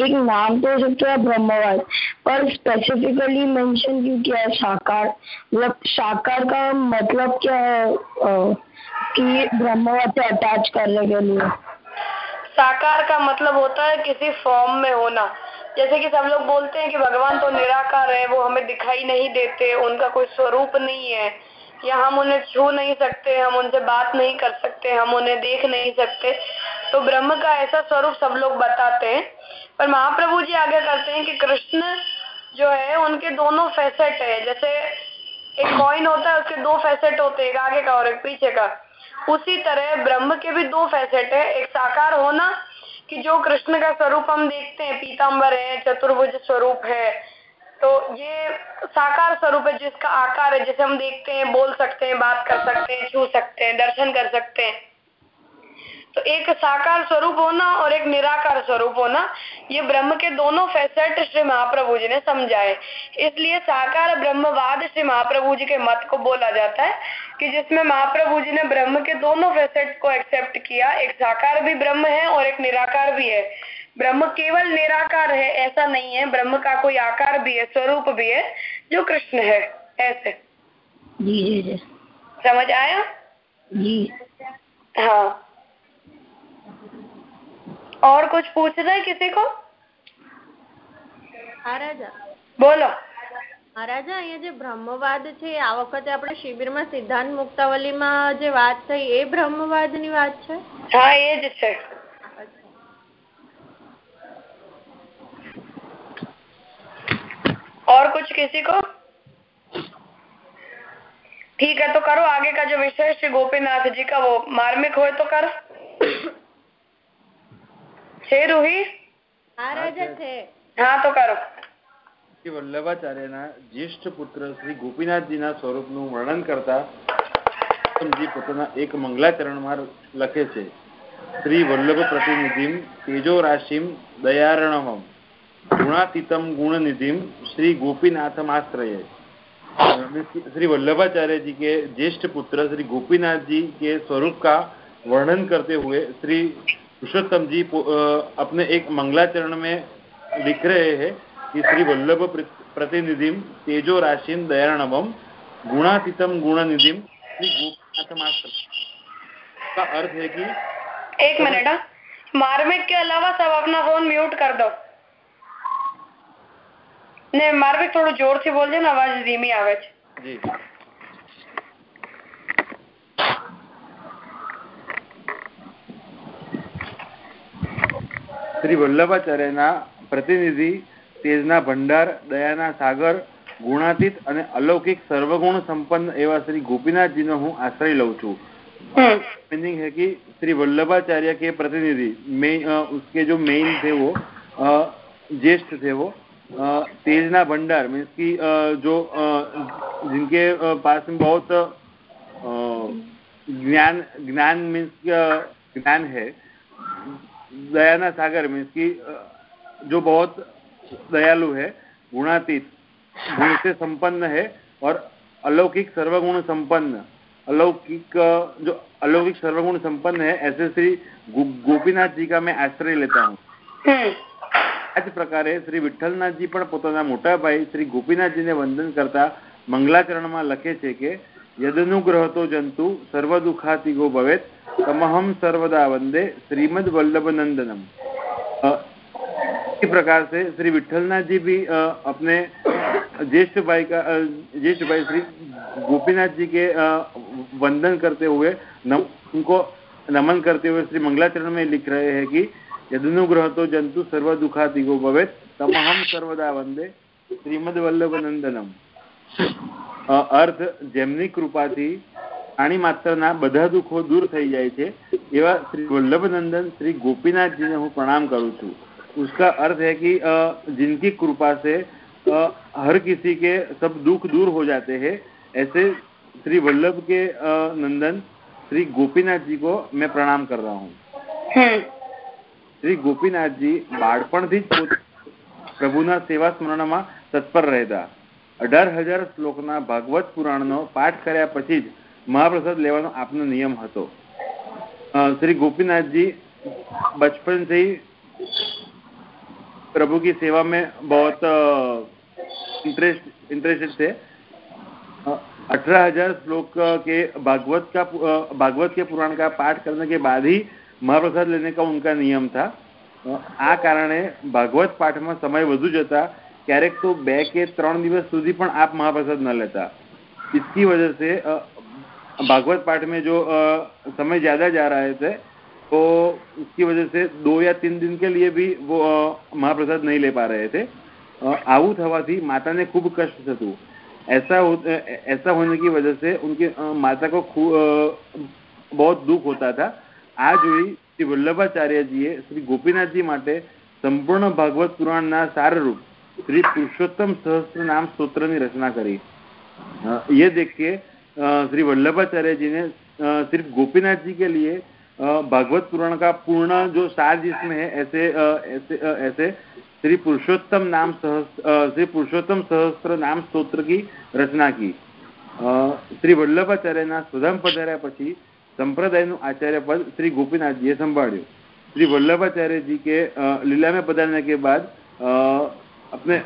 एक नाम तो हो सकता है ब्रह्मवाद, पर स्पेसिफिकली मेंशन क्यों किया है साकार? मतलब साकार का मतलब क्या है? कि ब्रह्मवाद से अटैच करने के लिए। साकार का मतलब होता है किसी फॉर्म में होना। जैसे कि सब लोग बोलते हैं कि भगवान तो निराकार है, वो हमें दिखाई नहीं देते, उनका कोई स्वरूप नहीं है। या हम उन्हें छू नहीं सकते, हम उनसे बात नहीं कर सकते, हम उन्हें देख नहीं सकते। तो ब्रह्म का ऐसा स्वरूप सब लोग बताते हैं। पर महाप्रभु जी आगे करते हैं कि कृष्ण जो है, उनके दोनों फैसेट है। जैसे एक कॉइन होता है, उसके दो फैसेट होते हैं, एक आगे का और एक पीछे का। उसी तरह ब्रह्म के भी दो फैसेट है। एक साकार होना कि जो कृष्ण का स्वरूप हम देखते हैं पीताम्बर है, चतुर्भुज स्वरूप है। तो ये साकार स्वरूप है जिसका आकार है, जिसे हम देखते हैं, बोल सकते हैं, बात कर सकते हैं, छू सकते हैं, दर्शन कर सकते हैं। तो एक साकार स्वरूप होना और एक निराकार स्वरूप होना ये ब्रह्म के दोनों फैसेट श्री महाप्रभु जी ने समझाए। इसलिए साकार ब्रह्मवाद श्री महाप्रभु जी के मत को बोला जाता है कि जिसमें महाप्रभु जी ने ब्रह्म के दोनों फैसेट को एक्सेप्ट किया एक साकार भी ब्रह्म है और एक निराकार भी है। ब्रह्म केवल निराकार है ऐसा नहीं है। ब्रह्म का कोई आकार भी है स्वरूप भी है जो कृष्ण है। ऐसे। जी जी जी। समझ आया? जी। हाँ। और कुछ पूछना है किसी को મહારાજા બોલો મહારાજા અહીંયા જે બ્રહ્મવાદ છે આ વખતે આપણે શિબિરમાં સિદ્ધાંત મુક્તાવલીમાં જે વાત થઈ એ બ્રહ્મવાદની વાત છે હા એ જ છે और कुछ किसी को ठीक है तो करो आगे का जो विषय श्री गोपीनाथ जी का वो मार्मिक हो तो कर છે રૂહી હા રાજા છે હા તો કરો શ્રી વલ્લભાચાર્યના જ્યેષ્ઠ પુત્ર શ્રી ગોપીનાથજીના સ્વરૂપનું વર્ણન કરતા પોતાના એક મંગલાચરણમાં લખે છે શ્રી વલ્લભ પ્રતિનિધિમ તેજો રાશિમ દયારણવમ गुणातीतम गुण निधिम श्री गोपीनाथम आश्रय श्री वल्लभाचार्य जी के ज्येष्ठ पुत्र श्री गोपीनाथ जी के स्वरूप का वर्णन करते हुए श्री पुरुषोत्तम जी अपने एक मंगलाचरण में लिख रहे हैं कि श्री वल्लभ प्रतिनिधि तेजो राशि दयाणवम गुणातीतम गुण निधि का अर्थ है कि एक मिनट हाँ। मार्मिक के अलावा सब अपना फ़ोन म्यूट कर दो। नहीं मार्मिक थोड़ा ज़ोर से बोल दे ना आवाज़ धीमी आवाज़ जी। શ્રી વલ્લભાચાર્યના પ્રતિનિધિ તેજના ભંડાર દયાના સાગર ગુણાતીત અને અલૌકિક સર્વગુણ સંપન્ન એવા શ્રી गोपीनाथ હું આશ્રય લઉં છું मीनिंग है कि श्री वल्लभाचार्य के प्रतिनिधि में उसके जो मेन थे वो ज्येष्ठ थे वो तेजना भंडार मीन्स की जो जिनके पास में बहुत ज्ञान ज्ञान मीन्स ज्ञान है दयाना सागर मीन्स की जो बहुत दयालु है गुणातीत गुण से संपन्न है और अलौकिक सर्वगुण संपन्न अलौकिक जो अलौकिक सर्वगुण संपन्न है ऐसे श्री गोपीनाथ जी का मैं आश्रय लेता हूँ આ જ પ્રકારે શ્રી વિઠ્ઠલનાથજી પણ પોતાના મોટા ભાઈ શ્રી ગોપીનાથજીને વંદન કરતા મંગલાચરણમાં લખે છે કે यदनुग्रहतो जन्तु सर्वदुःखातिगो भवे तमहम सर्वदा वंदे श्रीमद वल्लभ नंदनम इसी प्रकार से श्री विठलनाथ जी भी आ, अपने ज्येष्ठ भाई का ज्येष्ठ भाई श्री गोपीनाथ जी के आ, वंदन करते हुए नम, उनको नमन करते हुए श्री मंगलाचरण में लिख रहे हैं कि यदनुग्रह तो जंतु सर्व दुखातिगो भवेत। तमहम सर्वदा वंदे श्रीमद वल्लभ नंदनम અર્થ જેમની કૃપાથી પ્રાણી માત્રના બધા દુઃખો દૂર થઈ જાય છે એવા શ્રી વલ્લભ नंदन श्री गोपीनाथ जी ने हूँ प्रणाम करूँ छू उसका अर्थ है कि जिनकी कृपा से हर किसी के सब दुख दूर हो जाते हैं ऐसे श्री वल्लभ के नंदन श्री गोपीनाथ जी को मैं प्रणाम कर रहा हूँ શ્રી ગોપીનાથજી બાળપણથી જ પ્રભુના સેવા સ્મરણમાં તત્પર રહેતા અઢાર હજાર શ્લોકના ભાગવત પુરાણનો પાઠ કર્યા પછી જ મહાપ્રસાદ લેવાનો આપનો નિયમ હતો श्री गोपीनाथ जी बचपन से ही प्रभु की सेवा में बहुत इंटरेस्ट इंटरेस्टेड थे अठारह हजार श्लोक के भागवत का भागवत के पुराण का पाठ करने के बाद ही महाप्रसाद लेने का उनका नियम था આ કારણે ભાગવત પાઠમાં સમય વધુ જતા ક્યારેક તો બે કે ત્રણ દિવસ સુધી પણ આપ મહાપ્રસાદ ન લેતા इसकी वजह से भागवत पाठ में जो समय ज्यादा जा रहे थे तो उसकी वजह से दो या तीन दिन के लिए भी वो महाप्रसाद नहीं ले पा रहे थे આવું થવાથી માતાને ખૂબ કષ્ટ થતું ऐसा हो, ऐसा होने की वजह से उनकी माता को बहुत दुख होता था આ જોઈ શ્રી વલ્લભાચાર્યજીએ શ્રી ગોપીનાથજી માટે સંપૂર્ણ ભાગવત પુરાણના સારરૂપ श्री पुरुषोत्तम सहस्त्र नाम सूत्र की रचना करी। ये देख के श्री वल्लभाचार्य जी ने सिर्फ़ गोपीनाथ जी के लिए भागवत पुराण का पूर्ण जो सार जिसमें है, ऐसे ऐसे ऐसे श्री पुरुषोत्तम नाम सहस्त्र श्री पुरुषोत्तम सहस्त्र नाम स्त्रोत्र की रचना की। श्री वल्लभाचार्य શ્રી વલ્લભાચાર્યના સુધામ પધાર્યા आचार्य पद श्री गोपीनाथ जी ગોપીનાથજીએ श्री वल्लभाचार्य जी के लीला में पधारने के बाद अपने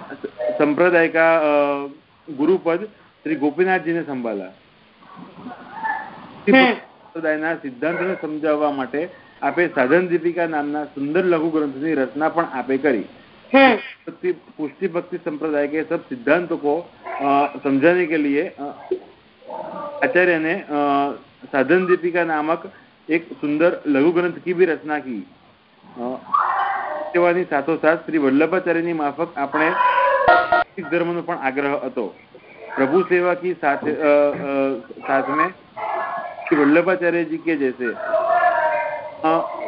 संप्रदाय का गुरु पद श्री गोपीनाथ जी ने संभाला સંપ્રદાયના સિદ્ધાંતને સમજાવવા માટે આપે સાધન દીપિકા નામના સુંદર લઘુ ગ્રંથની રચના પણ આપે કરી पुष्टि भक्ति संप्रदाय के सब सिद्धांतों को समझाने के लिए आचार्य ने साधन दीपिका नामक एक सुंदर लघु ग्रंथ की भी रचना की સેવાની સાથોસાથ શ્રી વલ્લભાચાર્યની માફક આપણે ધર્મનો પણ આગ્રહ હતો પ્રભુ सेवा की साथ साथ में श्री वल्लभाचार्य जी के जैसे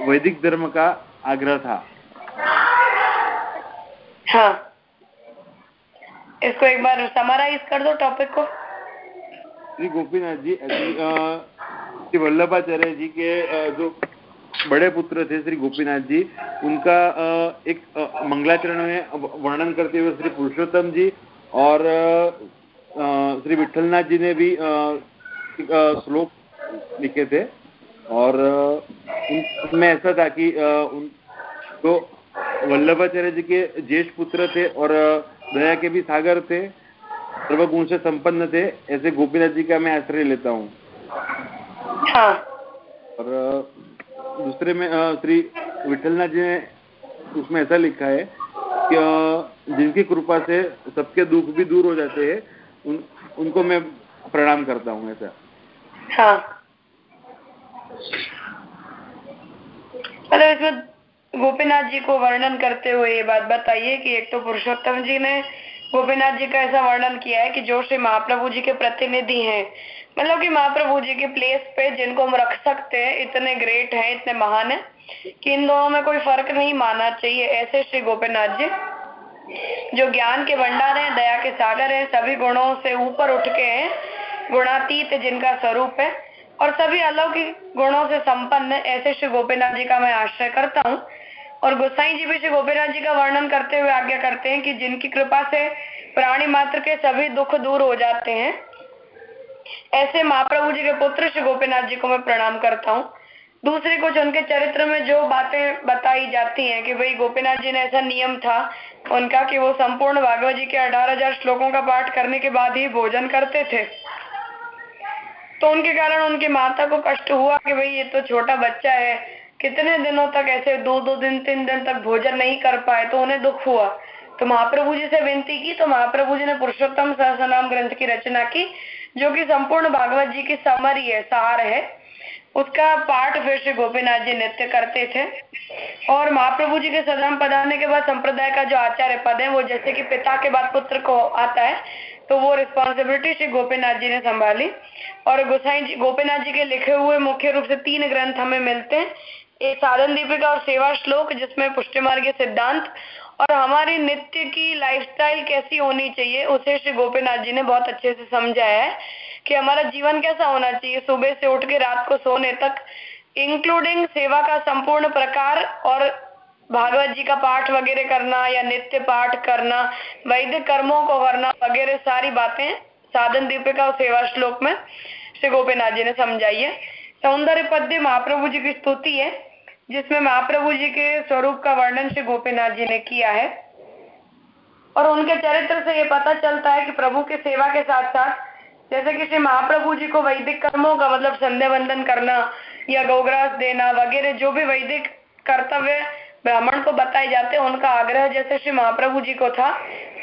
वैदिक धर्म का आग्रह था हाँ इसको एक बार समराइज कर दो टॉपिक को श्री गोपीनाथ जी श्री वल्लभाचार्य जी के जो बड़े पुत्र थे श्री गोपीनाथ जी। उनका एक मंगलाचरण में वर्णन करते हुए श्री पुरुषोत्तम जी और श्री विठलनाथ जी ने भी श्लोक लिखे थे। और उनमें ऐसा था कि उन तो वल्लभाचार्य जी के ज्येष्ठ पुत्र थे और दया के भी सागर थे सर्वगुण से संपन्न थे ऐसे गोपीनाथ जी का मैं आश्रय लेता हूँ। हाँ। और दूसरे में श्री विठलनाथ जी ने उसमें ऐसा लिखा है कि जिनकी कृपा से सबके दुख भी दूर हो जाते हैं, उन, उनको मैं प्रणाम करता हूँ ऐसा। हाँ। मतलब इसमें गोपीनाथ जी को वर्णन करते हुए ये बात बताइए कि एक तो पुरुषोत्तम जी ने गोपीनाथ जी का ऐसा वर्णन किया है कि जो श्री महाप्रभु जी के प्रतिनिधि हैं मतलब कि महाप्रभु जी के प्लेस पे जिनको हम रख सकते हैं, इतने ग्रेट हैं, इतने महान हैं, कि इन दोनों में कोई फ़र्क नहीं मानना चाहिए। ऐसे श्री गोपीनाथ जी, जो ज्ञान के भंडार हैं, दया के सागर हैं, सभी गुणों से ऊपर उठ के हैं, गुणातीत जिनका स्वरूप है, और सभी अलौकिक गुणों से संपन्न ऐसे श्री गोपीनाथ जी का मैं आश्रय करता हूँ और गोसाई जी भी श्री गोपीनाथ जी का वर्णन करते हुए आज्ञा करते हैं कि जिनकी कृपा से प्राणी मात्र के सभी दुख दूर हो जाते हैं, ऐसे महाप्रभु जी के पुत्र श्री गोपीनाथ जी को मैं प्रणाम करता हूँ। दूसरी कुछ उनके चरित्र में जो बातें बताई जाती हैं कि भाई गोपीनाथ जी ने ऐसा नियम था उनका कि वो संपूर्ण भागवत जी के अठारह हज़ार श्लोकों का पाठ करने के बाद ही भोजन करते थे। तो उनके कारण उनकी माता को कष्ट हुआ कि भाई ये तो छोटा बच्चा है कितने दिनों तक ऐसे दो दो दिन, तीन दिन तक भोजन नहीं कर पाए तो उन्हें दुख हुआ। तो महाप्रभु जी से विनती की तो महाप्रभु जी ने पुरुषोत्तम सहसनाम ग्रंथ की रचना की, जो कि संपूर्ण भागवत जी की समरी है, सार है। उसका पाठ फिर से गोपीनाथ जी नृत्य करते थे। और महाप्रभु जी के सदन पधारने के बाद संप्रदाय का जो आचार्य पद है, वो जैसे कि पिता के बाद पुत्र को आता है तो वो रिस्पॉन्सिबिलिटी श्री गोपीनाथ जी ने संभाली। और गोसाई जी, गोपीनाथ जी के लिखे हुए मुख्य रूप से तीन ग्रंथ हमें मिलते हैं। एक साधन दीपिका और सेवा श्लोक, जिसमें पुष्टि मार्ग सिद्धांत और हमारी नित्य की लाइफस्टाइल कैसी होनी चाहिए, उसे श्री गोपीनाथ जी ने बहुत अच्छे से समझाया है कि हमारा जीवन कैसा होना चाहिए। सुबह से उठ के रात को सोने तक इंक्लूडिंग सेवा का संपूर्ण प्रकार और भागवत जी का पाठ वगैरह करना या नित्य पाठ करना, वैदिक कर्मों को करना, वगैरह सारी बातें साधन दीपिका और सेवा श्लोक में श्री गोपीनाथ जी ने समझाई है। सौंदर्य पद्य महाप्रभु जी की स्तुति है। जिसमें महाप्रभु जी के स्वरूप का वर्णन श्री गोपीनाथ जी ने किया है। और उनके चरित्र से ये पता चलता है कि प्रभु की सेवा के साथ साथ जैसे कि श्री महाप्रभु जी को वैदिक कर्मों का मतलब संध्या वंदन करना या गौग्रास देना वगैरह जो भी वैदिक कर्तव्य ब्राह्मण को बताए जाते उनका आग्रह जैसे श्री महाप्रभु जी को था,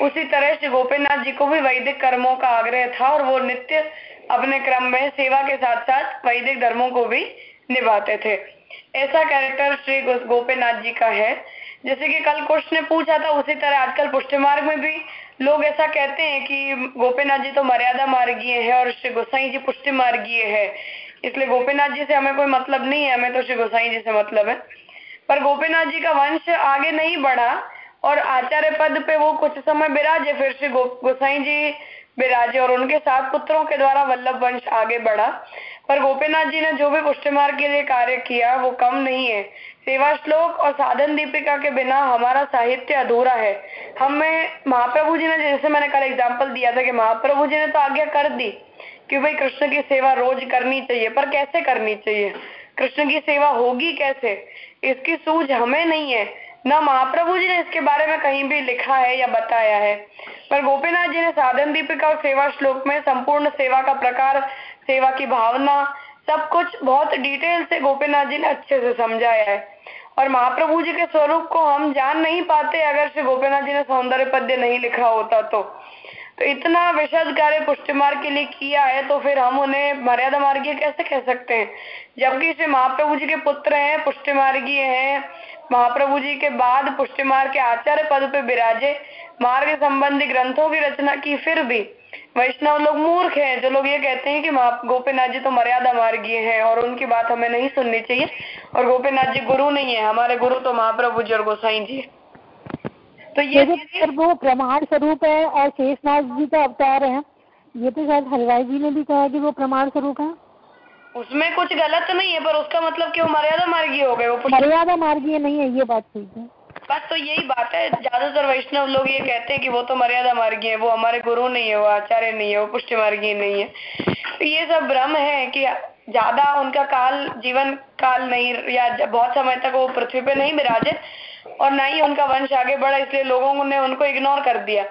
उसी तरह श्री गोपीनाथ जी को भी वैदिक कर्मों का आग्रह था और वो नित्य अपने क्रम में सेवा के साथ साथ वैदिक धर्मों को भी निभाते थे। ऐसा कैरेक्टर श्री गोपीनाथ जी का है। जैसे कि कल कुछ ने पूछा था, उसी तरह आजकल पुष्टि मार्ग में भी लोग ऐसा कहते हैं कि गोपीनाथ जी तो मर्यादा मार्गीय है और श्री गोसाई जी पुष्टि मार्गीय है। इसलिए गोपीनाथ जी से हमें कोई मतलब नहीं है, हमें तो श्री गोसाई जी से मतलब है। पर गोपीनाथ जी का वंश आगे नहीं बढ़ा और आचार्य पद पे वो कुछ समय बिराजे फिर श्री गोसाई जी बिराजे और उनके सात पुत्रों के द्वारा वल्लभ वंश आगे बढ़ा। पर गोपीनाथ जी ने जो भी पुष्टि मार्ग के लिए कार्य किया, वो कम नहीं है। सेवा श्लोक और साधन दीपिका के बिना हमारा साहित्य अधूरा है। हमें महाप्रभु जी ने, जैसे मैंने कल एग्ज़ाम्पल दिया था कि महाप्रभु जी ने तो आज्ञा कर दी कि भाई कृष्ण की सेवा रोज करनी चाहिए, पर कैसे करनी चाहिए? कृष्ण की सेवा होगी कैसे? इसकी सूझ हमें नहीं है। न महाप्रभु जी ने इसके बारे में कहीं भी लिखा है या बताया है। पर गोपीनाथ जी ने साधन दीपिका और सेवा श्लोक में संपूर्ण सेवा का प्रकार सेवा की भावना, सब कुछ बहुत डिटेल से गोपीनाथ जी ने अच्छे से समझाया है। और महाप्रभु जी के स्वरूप को हम जान नहीं पाते, अगर श्री गोपीनाथ जी ने सौंदर्य पद्य नहीं लिखा होता तो। तो इतना विशद कार्य पुष्टि मार्ग के लिए किया है तो फिर हम उन्हें मर्यादा मार्गीय कैसे कह सकते हैं? जबकि श्री महाप्रभु जी के पुत्र हैं, पुष्टि मार्गीय हैं, महाप्रभु जी के बाद पुष्टि मार्ग के आचार्य पद पे विराजे, मार्ग संबंधी ग्रंथों की रचना की, फिर भी वैष्णव लोग मूर्ख हैं जो लोग ये कहते हैं कि गोपीनाथ जी तो मर्यादा मार्गीय हैं और उनकी बात हमें नहीं सुननी चाहिए और गोपीनाथ जी गुरु नहीं है हमारे गुरु तो महाप्रभु जी और गोसाई जी तो ये वो प्रमाण स्वरूप है और शेषनाथ जी का अवतार है। ये तो शायद हलवाई जी ने भी कहा कि वो प्रमाण स्वरूप है। उसमें कुछ गलत नहीं है पर उसका मतलब कि वो मर्यादा मार्गीय हो गए वो मर्यादा मार्गीय नहीं है ये बात ठीक है। बस तो यही बात है, ज़्यादातर वैष्णव लोग ये कहते हैं कि वो तो मर्यादा मार्गी है, वो हमारे गुरु नहीं है, वो आचार्य नहीं है, वो पुष्टि मार्गी नहीं है। तो ये सब भ्रम है कि ज़्यादा उनका काल, जीवन काल नहीं, या बहुत समय तक वो पृथ्वी पे नहीं विराजे और ना ही उनका वंश आगे बढ़ा, इसलिए लोगों ने उनको इग्नोर कर दिया।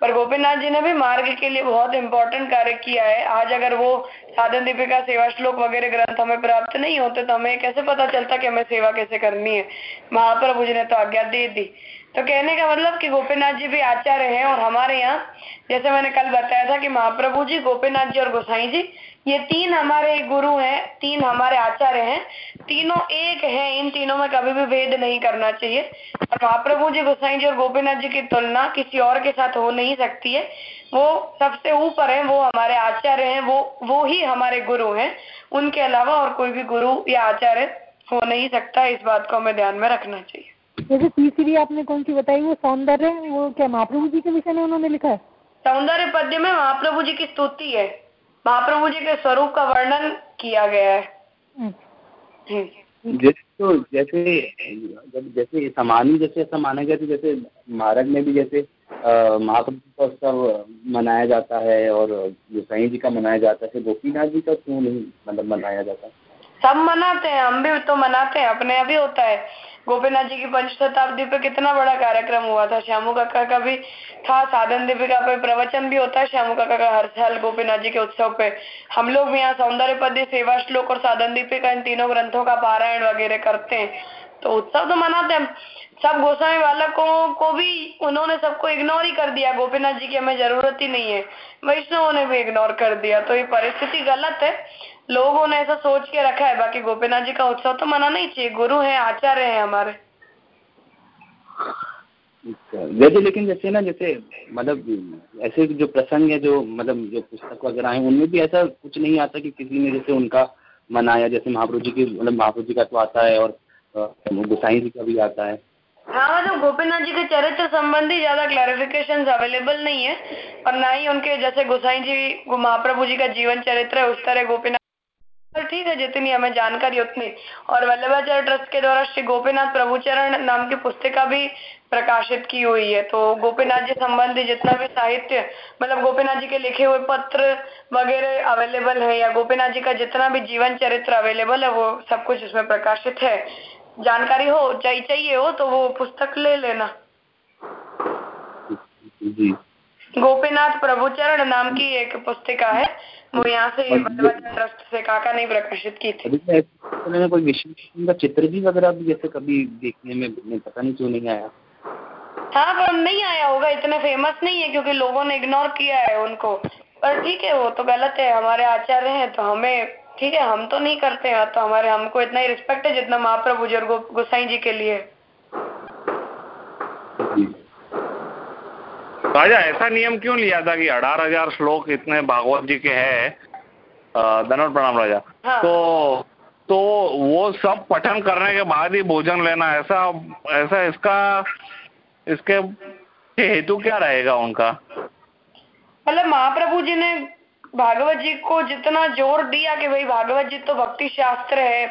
पर गोपीनाथ जी ने भी मार्ग के लिए बहुत इंपॉर्टेंट कार्य किया है। आज अगर वो साधन दीपिका सेवा श्लोक वगैरह ग्रंथ हमें प्राप्त नहीं होते तो हमें कैसे पता चलता कि हमें सेवा कैसे करनी है? महाप्रभु जी ने तो आज्ञा दे दी। तो कहने का मतलब कि गोपीनाथ जी भी आचार्य हैं और हमारे यहाँ, जैसे मैंने कल बताया था कि महाप्रभु जी, गोपीनाथ जी और गोसाई जी ये तीन हमारे गुरु हैं तीन हमारे आचार्य हैं तीनों एक हैं इन तीनों में कभी भी भेद नहीं करना चाहिए। और महाप्रभु जी गोसाई जी और गोपीनाथ जी की तुलना किसी और के साथ हो नहीं सकती है। वो सबसे ऊपर है वो हमारे आचार्य हैं वो वो ही हमारे गुरु हैं। उनके अलावा और कोई भी गुरु या आचार्य हो नहीं सकता इस बात को हमें ध्यान में रखना चाहिए। जैसे तीसरी आपने कौन सी बताई वो सौंदर्य वो क्या महाप्रभु जी के विषय में उन्होंने लिखा है? सौंदर्य पद्य में महाप्रभु जी की स्तुति है। महाप्रभु जी के स्वरूप का वर्णन किया गया है। जैसे तो जैसे जब जैसे समानी जैसे ऐसा माना गया तो जैसे महाराज में भी जैसे महाप्रभु का उत्सव मनाया जाता है और गोसाई जी का मनाया जाता है गोपीनाथ जी का क्यों नहीं मतलब मनाया जाता? सब मनाते हैं हम भी तो मनाते हैं अपने अभी होता है। गोपीनाथ जी की पंच शताब्दी पे कितना बड़ा कार्यक्रम हुआ था? श्यामू काका का भी था, साधन दीपिका पे प्रवचन भी होता है, श्यामू काका का हर साल गोपीनाथ जी के उत्सव पे। हम लोग भी यहाँ सौंदर्य पद्य सेवा श्लोक और साधन दीपिका इन तीनों ग्रंथों का पारायण वगैरह करते हैं। तो उत्सव तो मनाते हैं। सब गोस्वामी बालकों को भी उन्होंने सबको इग्नोर ही कर दिया। गोपीनाथ जी की हमें ज़रूरत ही नहीं है। वैष्णवों ने भी इग्नोर कर दिया। तो ये परिस्थिति गलत है। लोगों ने ऐसा सोच के रखा है बाकी गोपीनाथ जी का उत्सव तो मना नहीं चाहिए। गुरु है आचार्य है हमारे। जैसे लेकिन जैसे ना जैसे मतलब ऐसे जो प्रसंग है जो मतलब जो पुस्तक वगैरह है उनमें भी ऐसा कुछ नहीं आता कि किसी ने जैसे उनका मनाया जैसे महाप्रभु जी की मतलब महाप्रभु जी का तो आता है और गोसाई जी का भी आता है। हाँ मतलब गोपीनाथ जी के चरित्र संबंधी ज़्यादा क्लैरिफिकेशन अवेलेबल नहीं है और ना ही उनके जैसे गोसाई जी महाप्रभु जी का जीवन चरित्र है उस तरह गोपीनाथ ठीक है जितनी हमें जानकारी उतनी। और वल्लभाचार्य ट्रस्ट के द्वारा श्री गोपीनाथ प्रभुचरण नाम की पुस्तिका भी प्रकाशित की हुई है। तो गोपीनाथ जी संबंधी जितना भी साहित्य मतलब गोपीनाथ जी के लिखे हुए पत्र वगैरह अवेलेबल है या गोपीनाथ जी का जितना भी जीवन चरित्र अवेलेबल है वो सब कुछ इसमें प्रकाशित है। जानकारी हो चाहिए चाहिए हो तो वो पुस्तक ले लेना। गोपीनाथ प्रभुचरण नाम की एक पुस्तिका है वो यहाँ से ट्रस्ट से काका ने प्रकाशित की थी। तो कोई विष्णु का चित्र भी वगैरह भी जैसे कभी देखने में पता नहीं क्यों नहीं आया? हाँ पर नहीं आया होगा इतने फ़ेमस नहीं है क्योंकि लोगों ने इग्नोर किया है उनको। पर ठीक है वो तो गलत है हमारे आचार्य हैं तो हमें ठीक है हम तो नहीं करते हैं तो हमारे हमको इतना ही रिस्पेक्ट है जितना महाप्रभु गोसाई जी के लिए। राजा ऐसा नियम क्यों लिया था कि अठारह हज़ार श्लोक इतने भागवत जी के हैं धनवत प्रणाम राजा हाँ। तो तो वो सब पठन करने के बाद ही भोजन लेना ऐसा ऐसा इसका इसके हेतु क्या रहेगा उनका मतलब महाप्रभु जी ने भागवत जी को जितना ज़ोर दिया कि भाई भागवत जी तो भक्ति शास्त्र है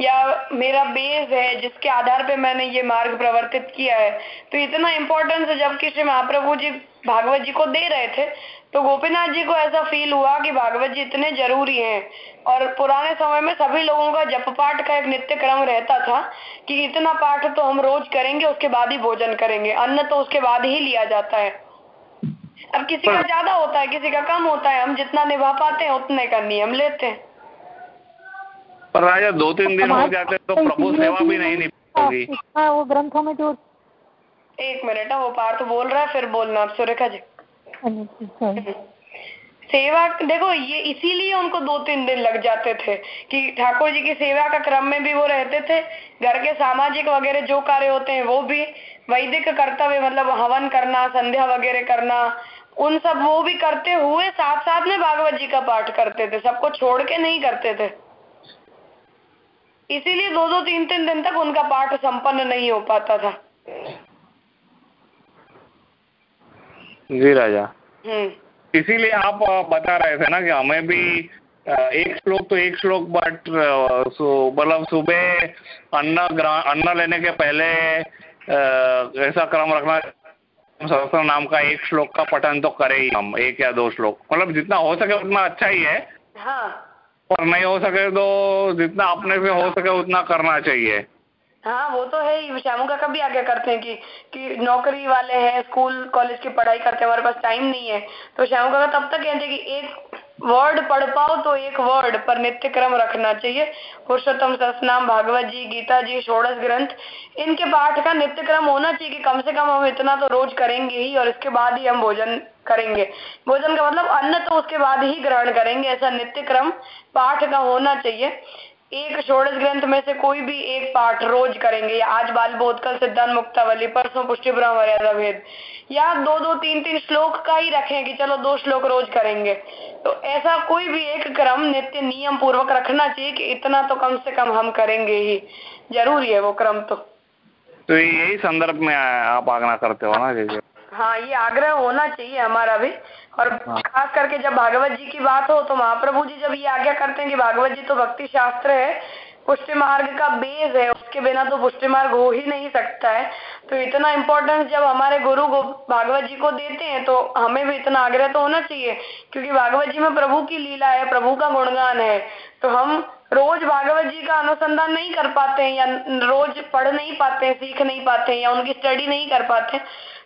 या मेरा बेस है जिसके आधार पे मैंने ये मार्ग प्रवर्तित किया है तो इतना इम्पोर्टेंस है जबकि श्री महाप्रभु जी भागवत जी को दे रहे थे। तो गोपीनाथ जी को ऐसा फील हुआ कि भागवत जी इतने ज़रूरी हैं और पुराने समय में सभी लोगों का जप पाठ का एक नित्य क्रम रहता था कि इतना पाठ तो हम रोज करेंगे उसके बाद ही भोजन करेंगे। अन्न तो उसके बाद ही लिया जाता है। अब किसी का ज़्यादा होता है किसी का कम होता है हम जितना निभा पाते हैं उतने का नियम लेते हैं। पर राजा दो तीन दिन हो जाते तो प्रभु सेवा भी नहीं निभाओगी हाँ, वो ग्रंथों में जो एक मिनट वो पार्थ बोल रहा है, फिर बोलना आप, सुरेखा जी। सेवा, देखो, ये इसीलिए उनको दो तीन दिन लग जाते थे कि ठाकुर जी की सेवा का क्रम में भी वो रहते थे, घर के सामाजिक वगैरह जो कार्य होते हैं, वो भी वैदिक कर्तव्य मतलब हवन करना, संध्या वगैरह करना, उन सब वो भी करते हुए साथ साथ में भागवत जी का पाठ करते थे, सबको छोड़ के नहीं करते थे। इसीलिए दो दो तीन तीन दिन तक उनका पाठ संपन्न नहीं हो पाता था। जी राजा। हम्म। इसीलिए आप बता रहे थे ना कि हमें भी एक श्लोक तो एक श्लोक बट मतलब सुबह अन्न अन्न लेने के पहले ऐसा क्रम रखना सहस्त्र नाम का एक श्लोक का पठन तो करे ही हम एक या दो श्लोक। मतलब जितना हो सके उतना अच्छा ही है। हाँ। और नहीं हो सके तो जितना अपने से हो सके उतना करना चाहिए। हाँ वो तो है ही। श्यामू का कभी आगे करते हैं कि कि नौकरी वाले हैं, स्कूल, कॉलेज की पढ़ाई करते हैं, हमारे पास टाइम नहीं है। तो श्यामू का तब तक कहते हैं कि एक वर्ड पढ़ पाओ तो एक वर्ड पर नित्य क्रम रखना चाहिए। पुरुषोत्तम ससनाम भागवत जी, गीता जी, षोड़श ग्रंथ, इनके पाठ का नित्य क्रम होना चाहिए कि कम से कम हम इतना तो रोज करेंगे ही और इसके बाद ही हम भोजन करेंगे। भोजन का मतलब अन्न तो उसके बाद ही ग्रहण करेंगे, ऐसा नित्य क्रम पाठ का होना चाहिए। एक षोड़श ग्रंथ में से कोई भी एक पाठ रोज करेंगे। या आज बाल बोध कल सिद्धांत मुक्तावली परसों पुष्टि ब्रह्म मर्यादा भेद। या दो दो तीन तीन श्लोक का ही रखें कि चलो दो श्लोक रोज करेंगे। तो ऐसा कोई भी एक क्रम नित्य नियम पूर्वक रखना चाहिए कि इतना तो कम से कम हम करेंगे ही। ज़रूरी है वो क्रम तो। तो यही संदर्भ में आप आग्रह करते हो ना जैसे? हाँ ये आग्रह होना चाहिए हमारा भी। और हाँ। खास करके जब भागवत जी की बात हो तो महाप्रभु जी जब ये आज्ञा करते हैं कि भागवत जी तो भक्ति शास्त्र है पुष्टि मार्ग का बेस है उसके बिना तो पुष्टि मार्ग हो ही नहीं सकता है तो इतना इम्पोर्टेंस जब हमारे गुरु को भागवत जी को देते हैं तो हमें भी इतना आग्रह तो होना चाहिए क्योंकि भागवत जी में प्रभु की लीला है प्रभु का गुणगान है तो हम रोज भागवत जी का अनुसंधान नहीं कर पाते हैं या रोज पढ़ नहीं पाते हैं सीख नहीं पाते हैं या उनकी स्टडी नहीं कर पाते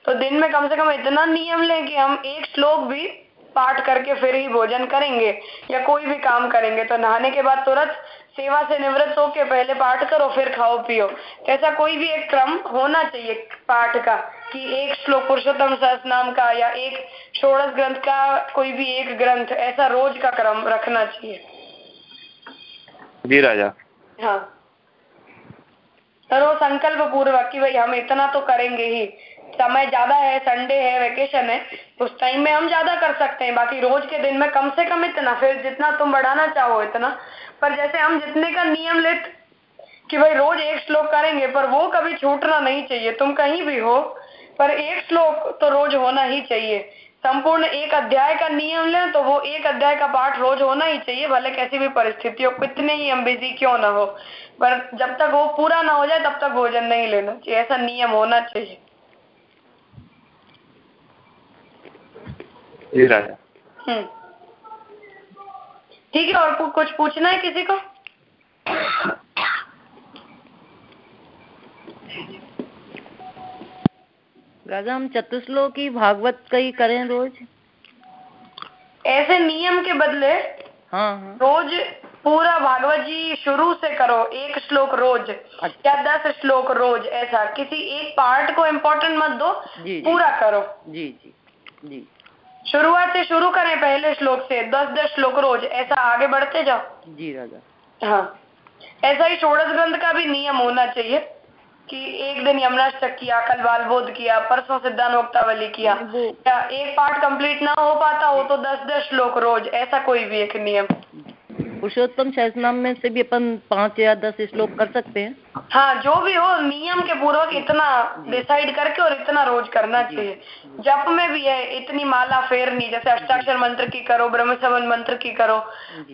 तो दिन में कम से कम इतना नियम लें कि हम एक श्लोक भी पाठ करके फिर ही भोजन करेंगे या कोई भी काम करेंगे। तो नहाने के बाद तुरंत सेवा से निवृत्त होके पहले पाठ करो फिर खाओ पियो। तो ऐसा कोई भी एक क्रम होना चाहिए पाठ का कि एक श्लोक पुरुषोत्तम सहस नाम का या एक षोड़श ग्रंथ का कोई भी एक ग्रंथ ऐसा रोज का क्रम रखना चाहिए। जी राजा। हाँ। वो संकल्प पूर्वक कि भाई हम इतना तो करेंगे ही समय ज़्यादा है संडे है वेकेशन है, उस टाइम में हम ज़्यादा कर सकते हैं। बाकी रोज के दिन में कम से कम इतना, फिर जितना तुम बढ़ाना चाहो इतना। पर जैसे हम जितने का नियम लेते कि भाई रोज एक श्लोक करेंगे, पर वो कभी छूटना नहीं चाहिए। तुम कहीं भी हो, पर एक श्लोक तो रोज होना ही चाहिए। संपूर्ण एक अध्याय का नियम लें तो वो एक अध्याय का पाठ रोज होना ही चाहिए, भले कैसी भी परिस्थिति हो कितने ही हम बिज़ी क्यों ना हो। पर जब तक वो पूरा ना हो जाए, तब तक भोजन नहीं लेना चाहिए। ऐसा नियम होना चाहिए। जी राजा हम्म। ठीक है और कुछ पूछना है किसी को? राजा हम चतुश्लोक की भागवत कई करें रोज? ऐसे नियम के बदले हाँ हाँ। रोज पूरा भागवत जी शुरू से करो एक श्लोक रोज अच्छा। या दस श्लोक रोज ऐसा। किसी एक पार्ट को इम्पोर्टेंट मत दो जी, पूरा जी। पूरा करो। जी जी जी। शुरुआत से शुरू करें पहले श्लोक से। दस दस श्लोक रोज। ऐसा आगे बढ़ते जाओ। जी राजा। हाँ। ऐसा ही षोड़श ग्रंथ का भी नियम होना चाहिए कि एक दिन यमुनाष्टक किया कल बाल बोध किया परसों सिद्धानोक्तावली किया। या एक पार्ट कंप्लीट ना हो पाता हो तो दस दस श्लोक रोज। ऐसा कोई भी एक नियम। पुरुषोत्तम सहस्रनाम में से भी अपन पाँच या दस श्लोक कर सकते हैं। हाँ जो भी हो नियम के पूर्वक इतना डिसाइड करके और इतना रोज करना चाहिए। जप में भी है इतनी माला फेरनी जैसे अष्टाक्षर मंत्र की करो ब्रह्म मंत्र की करो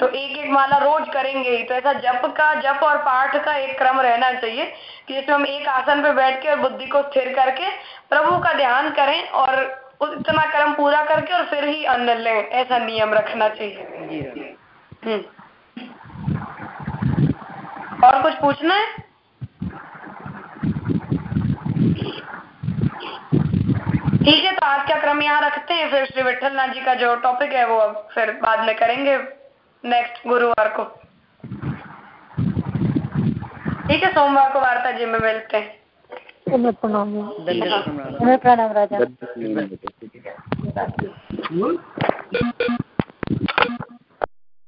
तो एक एक माला रोज करेंगे। ही तो ऐसा जप का जप और पाठ का एक क्रम रहना चाहिए कि जिसमें हम एक आसन पे बैठ के और बुद्धि को स्थिर करके प्रभु का ध्यान करें और इतना क्रम पूरा करके और फिर ही अन्न लें। ऐसा नियम रखना चाहिए। जी। हम्म। और कुछ पूछना है? ठीक है तो आज का क्रम यहाँ रखते हैं फिर श्री विठल नाथ जी का जो टॉपिक है वो अब फिर बाद में करेंगे नेक्स्ट गुरुवार को। ठीक है सोमवार को वार्ता जी में मिलते हैं। प्रणाम। प्रणाम। प्रणाम राजा।